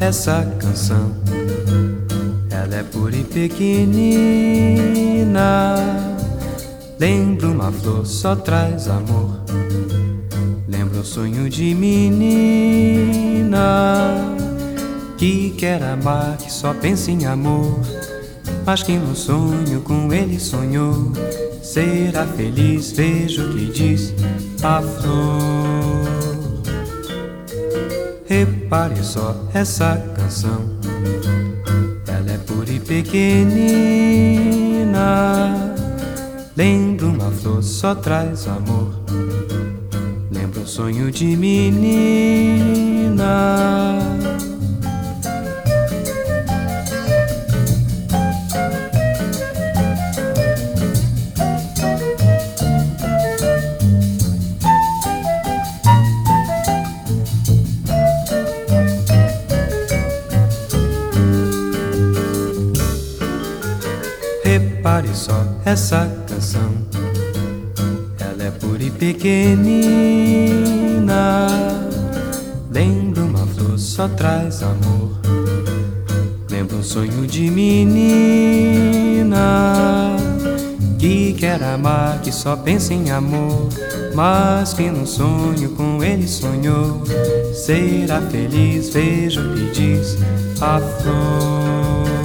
essa canção. Ela é pura e pequenina. Lembra uma flor, só traz amor. Lembra um sonho de menina que quer amar, que só pensa em amor. Mas que no sonho com ele sonhou. Será feliz, veja o que diz a flor. Repare só essa canção. Ela é pura e pequenina. Lembra uma flor, só traz amor. Lembra um sonho de menina. Repare só essa canção. Ela é pura e pequenina. Lembra uma flor, só traz amor. Lembra um sonho de menina que quer amar, que só pensa em amor. Mas que num sonho com ele sonhou. Será feliz, veja o que diz a flor.